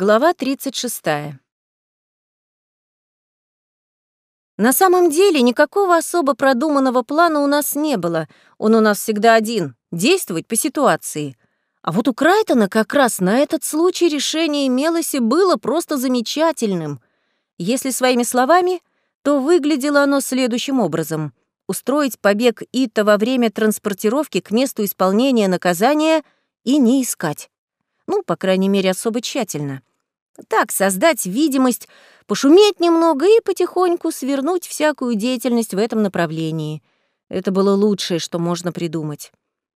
Глава 36. На самом деле никакого особо продуманного плана у нас не было. Он у нас всегда один — действовать по ситуации. А вот у Крайтона как раз на этот случай решение имелось и было просто замечательным. Если своими словами, то выглядело оно следующим образом. Устроить побег Ита во время транспортировки к месту исполнения наказания и не искать. Ну, по крайней мере, особо тщательно. Так, создать видимость, пошуметь немного и потихоньку свернуть всякую деятельность в этом направлении. Это было лучшее, что можно придумать.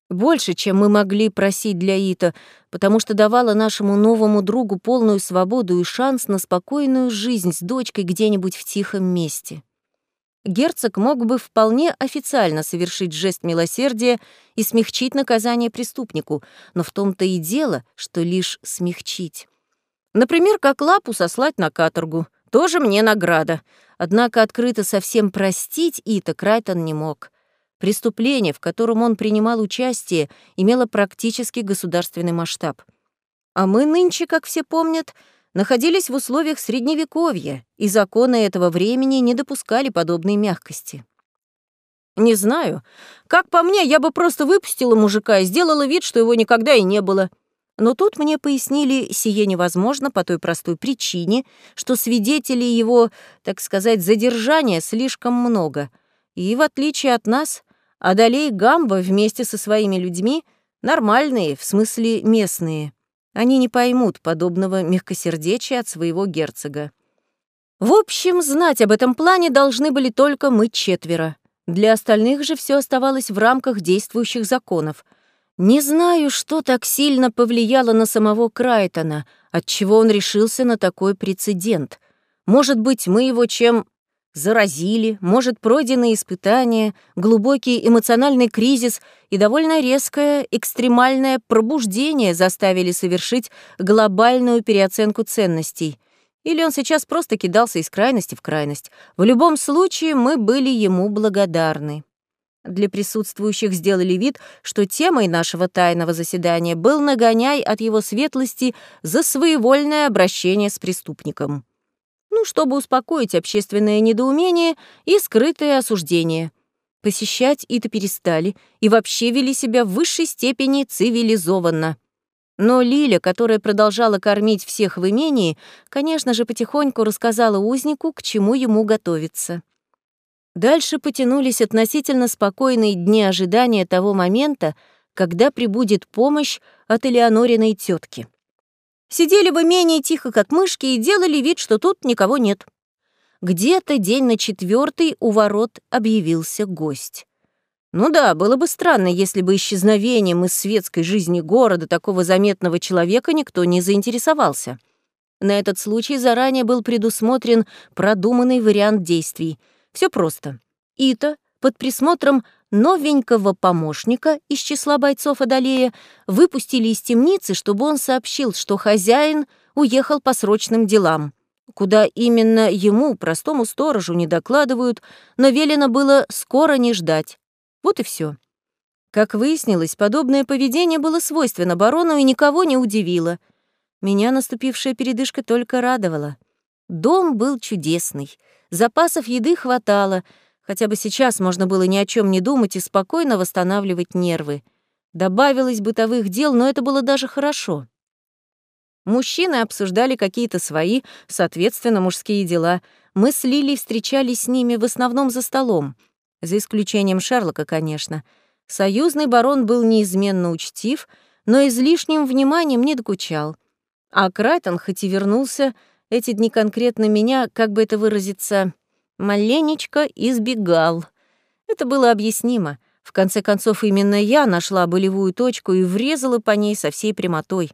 Больше, чем мы могли просить для Ита, потому что давало нашему новому другу полную свободу и шанс на спокойную жизнь с дочкой где-нибудь в тихом месте герцог мог бы вполне официально совершить жест милосердия и смягчить наказание преступнику, но в том-то и дело, что лишь смягчить. Например, как лапу сослать на каторгу. Тоже мне награда. Однако открыто совсем простить Ита Крайтон не мог. Преступление, в котором он принимал участие, имело практически государственный масштаб. А мы нынче, как все помнят, находились в условиях Средневековья, и законы этого времени не допускали подобной мягкости. Не знаю. Как по мне, я бы просто выпустила мужика и сделала вид, что его никогда и не было. Но тут мне пояснили, сие невозможно по той простой причине, что свидетелей его, так сказать, задержания слишком много. И, в отличие от нас, Адалей Гамба вместе со своими людьми нормальные, в смысле местные. Они не поймут подобного мягкосердечия от своего герцога. В общем, знать об этом плане должны были только мы четверо. Для остальных же все оставалось в рамках действующих законов. Не знаю, что так сильно повлияло на самого Крайтона, отчего он решился на такой прецедент. Может быть, мы его чем заразили, может, пройденные испытания, глубокий эмоциональный кризис и довольно резкое экстремальное пробуждение заставили совершить глобальную переоценку ценностей. Или он сейчас просто кидался из крайности в крайность. В любом случае, мы были ему благодарны. Для присутствующих сделали вид, что темой нашего тайного заседания был нагоняй от его светлости за своевольное обращение с преступником ну, чтобы успокоить общественное недоумение и скрытое осуждение. Посещать Ита перестали и вообще вели себя в высшей степени цивилизованно. Но Лиля, которая продолжала кормить всех в имении, конечно же, потихоньку рассказала узнику, к чему ему готовиться. Дальше потянулись относительно спокойные дни ожидания того момента, когда прибудет помощь от Элеонориной тетки. Сидели в имении тихо, как мышки, и делали вид, что тут никого нет. Где-то день на четвертый у ворот объявился гость. Ну да, было бы странно, если бы исчезновением из светской жизни города такого заметного человека никто не заинтересовался. На этот случай заранее был предусмотрен продуманный вариант действий. Все просто. Ита под присмотром новенького помощника из числа бойцов Адалея выпустили из темницы, чтобы он сообщил, что хозяин уехал по срочным делам. Куда именно ему, простому сторожу, не докладывают, но велено было скоро не ждать. Вот и все. Как выяснилось, подобное поведение было свойственно барону и никого не удивило. Меня наступившая передышка только радовала. Дом был чудесный, запасов еды хватало — Хотя бы сейчас можно было ни о чем не думать и спокойно восстанавливать нервы. Добавилось бытовых дел, но это было даже хорошо. Мужчины обсуждали какие-то свои, соответственно, мужские дела. Мы с Лилей встречались с ними в основном за столом. За исключением Шерлока, конечно. Союзный барон был неизменно учтив, но излишним вниманием не докучал. А Крайтон, хоть и вернулся, эти дни конкретно меня, как бы это выразиться, маленечко избегал. Это было объяснимо. В конце концов, именно я нашла болевую точку и врезала по ней со всей прямотой.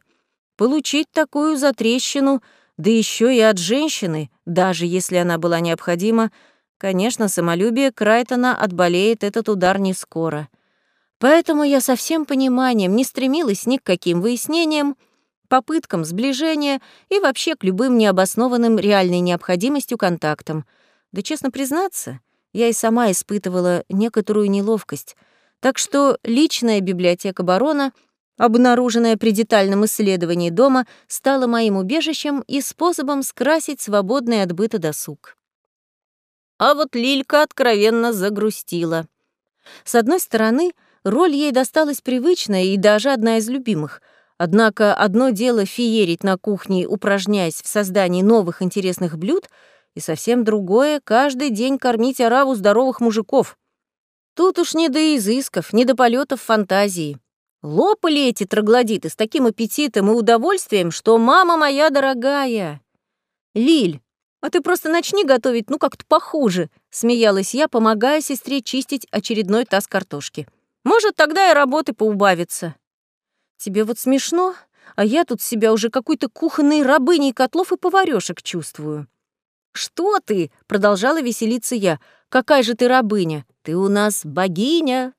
Получить такую затрещину, да еще и от женщины, даже если она была необходима, конечно, самолюбие Крайтона отболеет этот удар не скоро. Поэтому я со всем пониманием не стремилась ни к каким выяснениям, попыткам сближения и вообще к любым необоснованным реальной необходимостью контактам — да, честно признаться, я и сама испытывала некоторую неловкость, так что личная библиотека барона обнаруженное при детальном исследовании дома, стало моим убежищем и способом скрасить свободный от быта досуг. А вот Лилька откровенно загрустила. С одной стороны, роль ей досталась привычная и даже одна из любимых. Однако одно дело феерить на кухне, упражняясь в создании новых интересных блюд, и совсем другое — каждый день кормить ораву здоровых мужиков. Тут уж не до изысков, не до полетов фантазии. Лопали эти троглодиты с таким аппетитом и удовольствием, что мама моя дорогая. Лиль, а ты просто начни готовить, ну, как-то похуже, смеялась я, помогая сестре чистить очередной таз картошки. Может, тогда и работы поубавится. Тебе вот смешно, а я тут себя уже какой-то кухонной рабыней котлов и поварёшек чувствую. «Что ты?» — продолжала веселиться я. «Какая же ты рабыня? Ты у нас богиня!»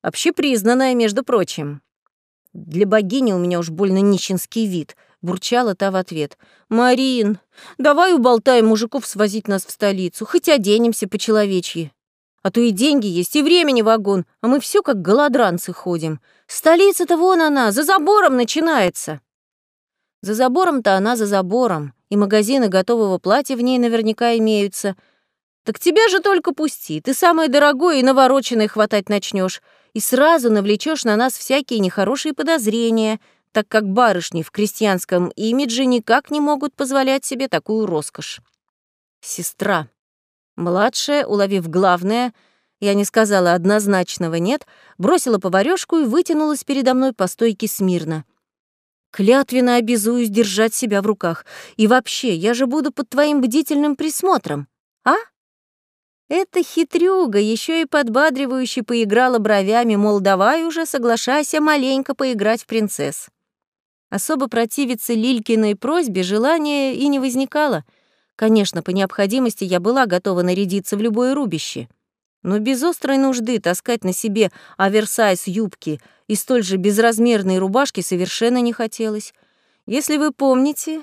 Общепризнанная, между прочим. Для богини у меня уж больно нищенский вид, бурчала та в ответ. Марин, давай уболтаем мужиков свозить нас в столицу, хоть оденемся по-человечьи. А то и деньги есть, и времени вагон, а мы все как голодранцы ходим. Столица-то вон она, за забором начинается. За забором-то она за забором, и магазины готового платья в ней наверняка имеются. Так тебя же только пусти, ты самое дорогое и навороченное хватать начнешь и сразу навлечешь на нас всякие нехорошие подозрения, так как барышни в крестьянском имидже никак не могут позволять себе такую роскошь. Сестра. Младшая, уловив главное, я не сказала однозначного «нет», бросила поварёшку и вытянулась передо мной по стойке смирно. Клятвенно обязуюсь держать себя в руках. И вообще, я же буду под твоим бдительным присмотром. А? Эта хитрюга еще и подбадривающе поиграла бровями, мол, давай уже соглашайся маленько поиграть в принцесс. Особо противиться Лилькиной просьбе желания и не возникало. Конечно, по необходимости я была готова нарядиться в любое рубище. Но без острой нужды таскать на себе оверсайз юбки и столь же безразмерные рубашки совершенно не хотелось. Если вы помните,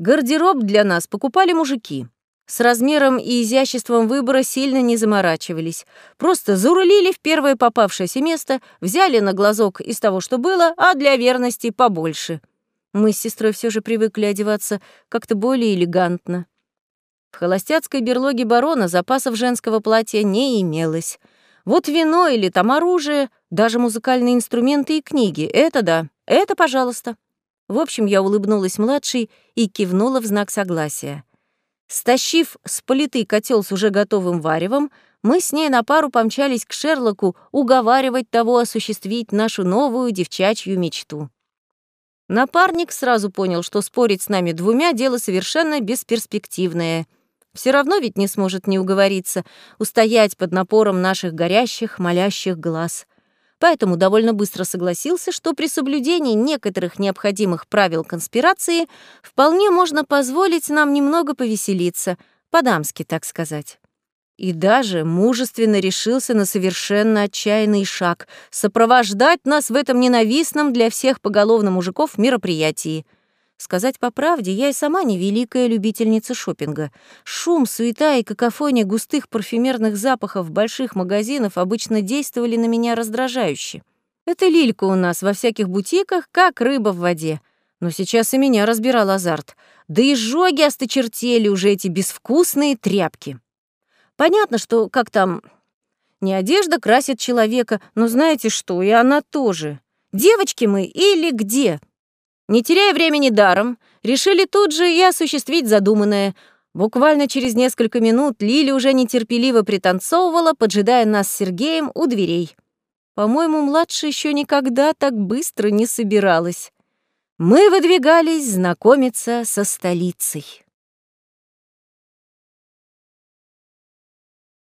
гардероб для нас покупали мужики. С размером и изяществом выбора сильно не заморачивались. Просто зарулили в первое попавшееся место, взяли на глазок из того, что было, а для верности побольше. Мы с сестрой все же привыкли одеваться как-то более элегантно. В холостяцкой берлоге барона запасов женского платья не имелось. Вот вино или там оружие, даже музыкальные инструменты и книги — это да, это пожалуйста. В общем, я улыбнулась младшей и кивнула в знак согласия. Стащив с плиты котел с уже готовым варевом, мы с ней на пару помчались к Шерлоку уговаривать того осуществить нашу новую девчачью мечту. Напарник сразу понял, что спорить с нами двумя — дело совершенно бесперспективное. Все равно ведь не сможет не уговориться, устоять под напором наших горящих, молящих глаз поэтому довольно быстро согласился, что при соблюдении некоторых необходимых правил конспирации вполне можно позволить нам немного повеселиться, по-дамски, так сказать. И даже мужественно решился на совершенно отчаянный шаг — сопровождать нас в этом ненавистном для всех поголовно мужиков мероприятии — Сказать по правде, я и сама не великая любительница шопинга. Шум, суета и какофония густых парфюмерных запахов больших магазинов обычно действовали на меня раздражающе. Это лилька у нас во всяких бутиках, как рыба в воде. Но сейчас и меня разбирал азарт. Да и жоги осточертели уже эти безвкусные тряпки. Понятно, что, как там, не одежда красит человека, но знаете что, и она тоже. Девочки мы или где? Не теряя времени даром, решили тут же и осуществить задуманное. Буквально через несколько минут Лили уже нетерпеливо пританцовывала, поджидая нас с Сергеем у дверей. По-моему, младшая еще никогда так быстро не собиралась. Мы выдвигались знакомиться со столицей.